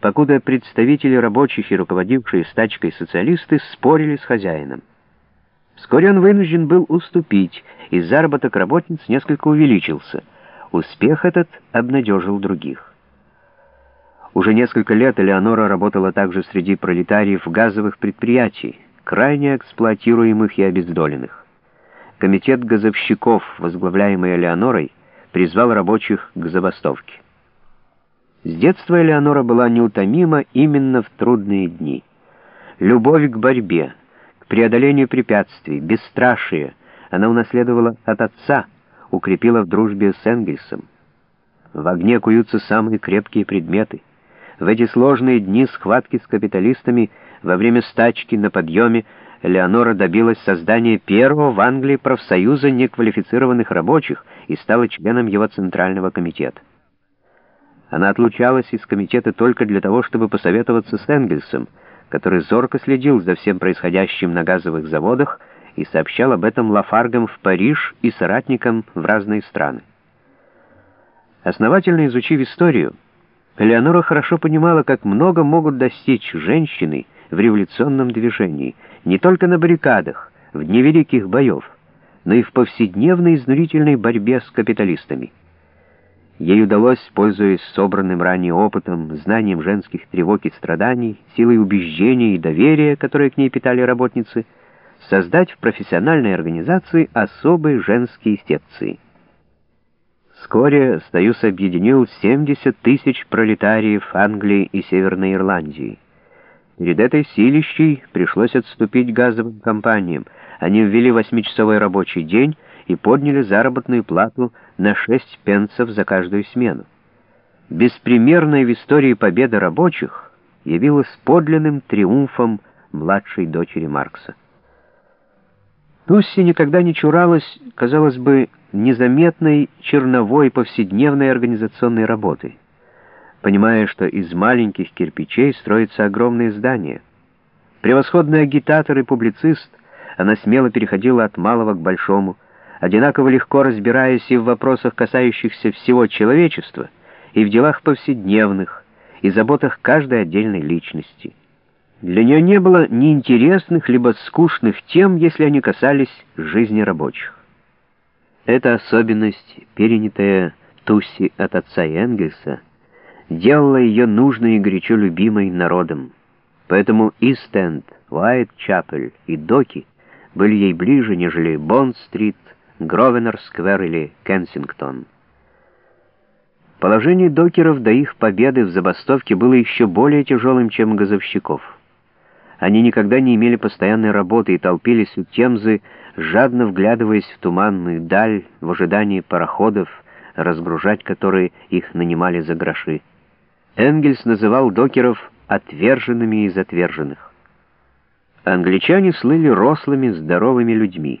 покуда представители рабочих и руководившие стачкой социалисты спорили с хозяином. Вскоре он вынужден был уступить, и заработок работниц несколько увеличился. Успех этот обнадежил других. Уже несколько лет Элеонора работала также среди пролетариев газовых предприятий, крайне эксплуатируемых и обездоленных. Комитет газовщиков, возглавляемый Элеонорой, призвал рабочих к забастовке. С детства Элеонора была неутомима именно в трудные дни. Любовь к борьбе, к преодолению препятствий, бесстрашие она унаследовала от отца, укрепила в дружбе с Энгельсом. В огне куются самые крепкие предметы. В эти сложные дни схватки с капиталистами во время стачки на подъеме Леонора добилась создания первого в Англии профсоюза неквалифицированных рабочих и стала членом его Центрального комитета. Она отлучалась из комитета только для того, чтобы посоветоваться с Энгельсом, который зорко следил за всем происходящим на газовых заводах и сообщал об этом Лафаргам в Париж и соратникам в разные страны. Основательно изучив историю, Леонора хорошо понимала, как много могут достичь женщины в революционном движении, не только на баррикадах, в дни великих боев, но и в повседневной изнурительной борьбе с капиталистами. Ей удалось, пользуясь собранным ранее опытом, знанием женских тревог и страданий, силой убеждения и доверия, которые к ней питали работницы, создать в профессиональной организации особые женские секции. Вскоре Союз объединил 70 тысяч пролетариев Англии и Северной Ирландии. Перед этой силищей пришлось отступить газовым компаниям. Они ввели восьмичасовой рабочий день и подняли заработную плату на 6 пенсов за каждую смену. Беспримерная в истории победа рабочих явилась подлинным триумфом младшей дочери Маркса. Тусси никогда не чуралась, казалось бы, незаметной черновой повседневной организационной работы, понимая, что из маленьких кирпичей строятся огромные здания. Превосходный агитатор и публицист, она смело переходила от малого к большому, одинаково легко разбираясь и в вопросах, касающихся всего человечества, и в делах повседневных, и заботах каждой отдельной личности. Для нее не было ни интересных, либо скучных тем, если они касались жизни рабочих. Эта особенность, перенятая Тусси от отца Энгельса, делала ее нужной и горячо любимой народом. Поэтому Истенд, Уайт-Чапель и Доки были ей ближе, нежели Бонд-стрит, Гровенор-сквер или Кенсингтон. Положение докеров до их победы в забастовке было еще более тяжелым, чем газовщиков. Они никогда не имели постоянной работы и толпились у Темзы, жадно вглядываясь в туманную даль в ожидании пароходов, разгружать которые их нанимали за гроши. Энгельс называл докеров «отверженными из отверженных». Англичане слыли рослыми, здоровыми людьми.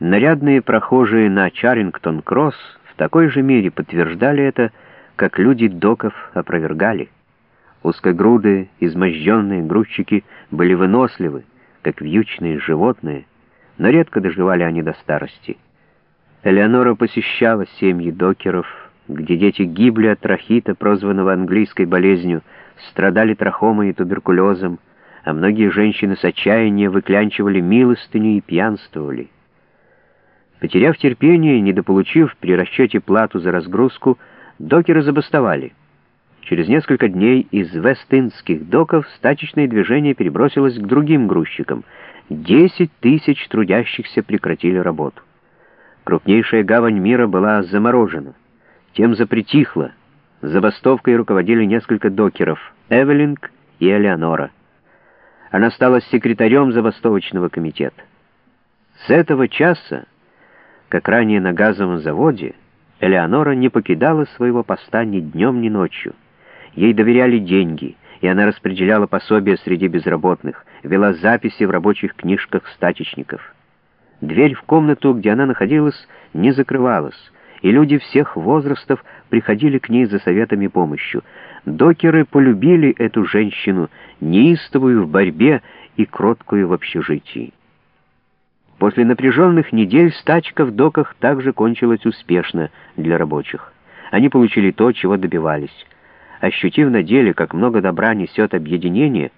Нарядные прохожие на Чарингтон-Кросс в такой же мере подтверждали это, как люди доков опровергали. Узкогрудые, изможденные грузчики были выносливы, как вьючные животные, но редко доживали они до старости. Элеонора посещала семьи докеров, где дети гибли от трахита, прозванного английской болезнью, страдали трахомой и туберкулезом, а многие женщины с отчаяния выклянчивали милостыню и пьянствовали. Потеряв терпение, недополучив при расчете плату за разгрузку, докеры забастовали — Через несколько дней из Вестинских доков стачечное движение перебросилось к другим грузчикам. Десять тысяч трудящихся прекратили работу. Крупнейшая гавань мира была заморожена. Тем запретихла. Забастовкой руководили несколько докеров — Эвелинг и Элеонора. Она стала секретарем забастовочного комитета. С этого часа, как ранее на газовом заводе, Элеонора не покидала своего поста ни днем, ни ночью. Ей доверяли деньги, и она распределяла пособия среди безработных, вела записи в рабочих книжках статичников. Дверь в комнату, где она находилась, не закрывалась, и люди всех возрастов приходили к ней за советами и помощью. Докеры полюбили эту женщину, неистовую в борьбе и кроткую в общежитии. После напряженных недель стачка в доках также кончилась успешно для рабочих. Они получили то, чего добивались — ощутив на деле, как много добра несет объединение,